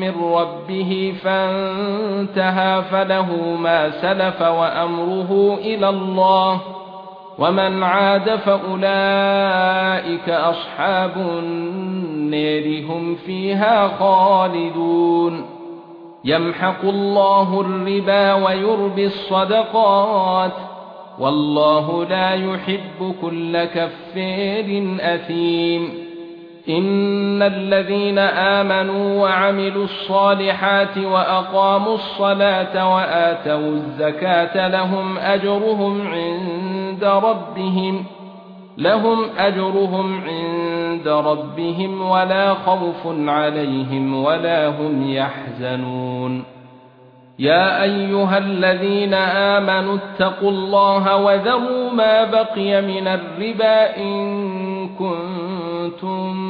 من ربه فانتهى فله ما سلف وأمره إلى الله ومن عاد فأولئك أصحاب النار هم فيها خالدون يمحق الله الربا ويربي الصدقات والله لا يحب كل كفار أثيم ان الذين امنوا وعملوا الصالحات واقاموا الصلاه واتوا الزكاه لهم اجرهم عند ربهم لهم اجرهم عند ربهم ولا خوف عليهم ولا هم يحزنون يا ايها الذين امنوا اتقوا الله وذروا ما بقي من الربا ان كنتم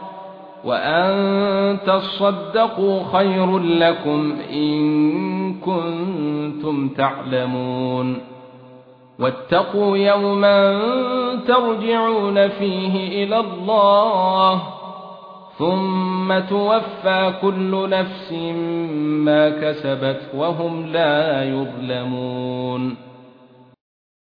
وأن تصدقوا خير لكم إن كنتم تعلمون واتقوا يوما ترجعون فيه إلى الله ثم توفى كل نفس ما كسبت وهم لا يظلمون